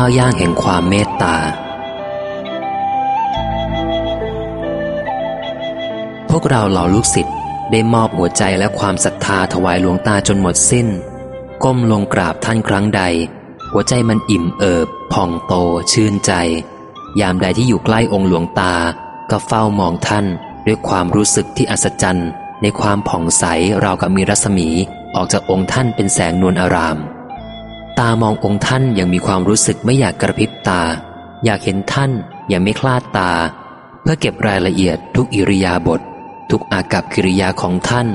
ก้าวย่างแห่งความเมตตา พวกเราเหล่าลูกศิษย์ได้มอบหัวใจและความศรัทธาถวายหลวงตาจนหมดสิ้น ก้มลงกราบท่านครั้งใด หัวใจมันอิ่มเอิบผ่องโต ชื่นใจ ยามใดที่อยู่ใกล้องค์หลวงตา ก็เฝ้ามองท่านด้วยความรู้สึกที่อัศจรรย์ ในความผ่องใสราวกับมีรัศมีออกจากองค์ท่านเป็นแสงนวลอาราม ตามององค์ท่านยังมีความรู้สึกไม่อยากกระพริบตา อยากเห็นท่านย่างไม่คลาดตา เพื่อเก็บรายละเอียดทุกอิริยาบถทุกอากับกิริยาของท่าน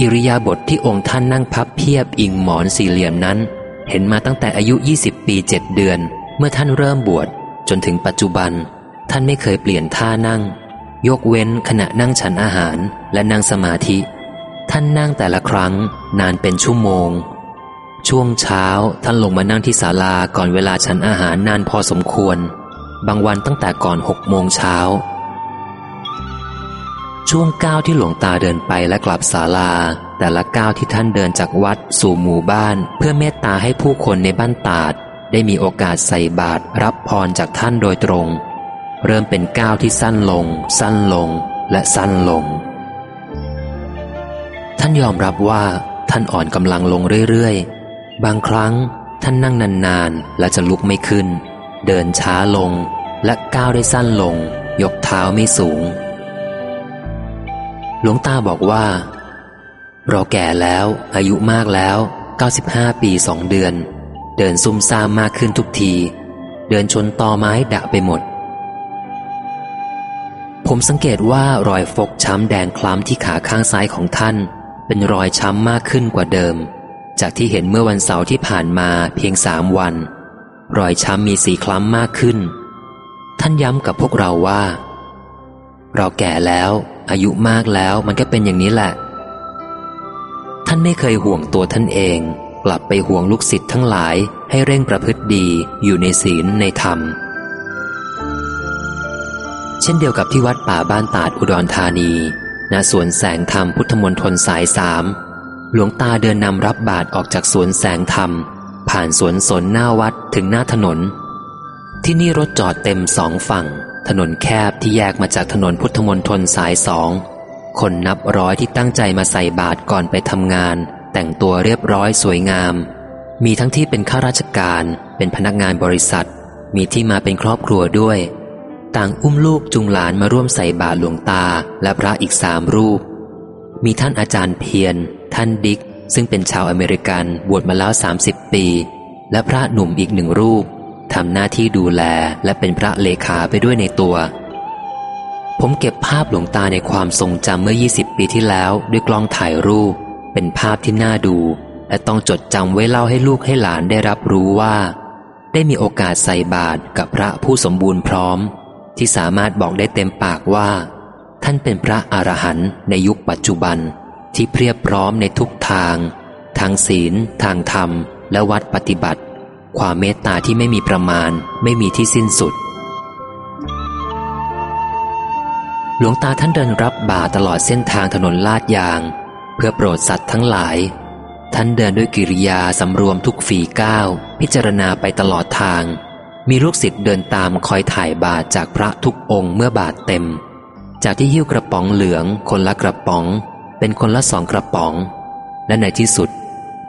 อิริยาบถทที่องค์ท่านนั่งพับเพียบอิงหมอนสี่เหลี่ยมนั้น เห็นมาตั้งแต่อายุ 20 ปีเจ็ดเดือน เมื่อท่านเริ่มบวชจนถึงปัจจุบัน ท่านไม่เคยเปลี่ยนท่านั่ง ยกเว้นขณะนั่งฉันอาหารและนั่งสมาธิ ท่านนั่งแต่ละครั้งนานเป็นชั่วโมง ช่วงเช้าท่านลงมานั่งที่ศาลาก่อนเวลาฉันอาหารนานพอสมควร บางวันตั้งแต่ก่อนหกโมงเช้า ช่วงก้าวที่หลวงตาเดินไปและกลับศาลา แต่ละก้าวที่ท่านเดินจากวัดสู่หมู่บ้าน เพื่อเมตตาให้ผู้คนในบ้านตาด ได้มีโอกาสใส่บาตรรับพรจากท่านโดยตรง เริ่มเป็นก้าวที่สั้นลง สั้นลงและสั้นลง ท่านยอมรับว่าท่านอ่อนกำลังลงเรื่อยๆ บางครั้งท่านนั่งนานๆ และจะลุกไม่ขึ้น เดินช้าลงและก้าวได้สั้นลง ยกเท้าไม่สูง หลวงตาบอกว่า เราแก่แล้ว อายุมากแล้ว 95 ปีสองเดือน เดินซุ่มซ่ามมากขึ้นทุกที เดินชนตอไม้ดะไปหมด ผมสังเกตว่ารอยฟกช้ำแดงคล้ำที่ขาข้างซ้ายของท่าน เป็นรอยช้ำมากขึ้นกว่าเดิม จากที่เห็นเมื่อวันเสาร์ที่ผ่านมาเพียงสามวัน รอยช้ำมีสีคล้ำมากขึ้น ท่านย้ำกับพวกเราว่า เราแก่แล้ว อายุมากแล้วมันก็เป็นอย่างนี้แหละ ท่านไม่เคยห่วงตัวท่านเอง กลับไปห่วงลูกศิษย์ทั้งหลายให้เร่งประพฤติดีอยู่ในศีลในธรรม เช่นเดียวกับที่วัดป่าบ้านตาดอุดรธานีณสวนแสงธรรมพุทธมนตรสายสาม หลวงตาเดินนำรับบาตรออกจากสวนแสงธรรม ผ่านสวนสนหน้าวัดถึงหน้าถนน ที่นี่รถจอดเต็มสองฝั่ง ถนนแคบที่แยกมาจากถนนพุทธมนตรสายสอง คนนับร้อยที่ตั้งใจมาใส่บาตรก่อนไปทำงาน แต่งตัวเรียบร้อยสวยงาม มีทั้งที่เป็นข้าราชการ เป็นพนักงานบริษัท มีที่มาเป็นครอบครัวด้วย ต่างอุ้มลูกจุงหลานมาร่วมใส่บาตรหลวงตาและพระอีกสามรูป มีท่านอาจารย์เพียร ท่านดิก ซึ่งเป็นชาวอเมริกันบวชมาแล้ว 30 ปี และพระหนุ่มอีกหนึ่งรูปทำหน้าที่ดูแลและเป็นพระเลขาไปด้วยในตัว ผมเก็บภาพหลวงตาในความทรงจำเมื่อ 20 ปีที่แล้วด้วยกล้องถ่ายรูป เป็นภาพที่น่าดู และต้องจดจำไว้เล่าให้ลูกให้หลานได้รับรู้ว่า ได้มีโอกาสใส่บาตรกับพระผู้สมบูรณ์พร้อม ที่สามารถบอกได้เต็มปากว่า ท่านเป็นพระอรหันต์ในยุคปัจจุบันที่เพียบพร้อมในทุกทาง ทางศีล ทางธรรม และวัดปฏิบัติ ความเมตตาที่ไม่มีประมาณ ไม่มีที่สิ้นสุด หลวงตาท่านเดินรับบาตลอดเส้นทางถนนลาดยาง เพื่อโปรดสัตว์ทั้งหลาย ท่านเดินด้วยกิริยาสำรวมทุกฝีก้าว พิจารณาไปตลอดทาง มีลูกศิษย์เดินตามคอยถ่ายบาตจากพระทุกองค์เมื่อบาตเต็ม จากที่หิ้วกระป๋องเหลือง คนละกระป๋อง เป็นคนละสองกระป๋อง และในที่สุด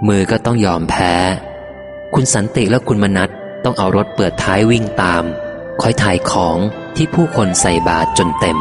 มือก็ต้องยอมแพ้ คุณสันติและคุณมนัทต้องเอารถเปิดท้ายวิ่งตาม คอยถ่ายของที่ผู้คนใส่บาตรจนเต็ม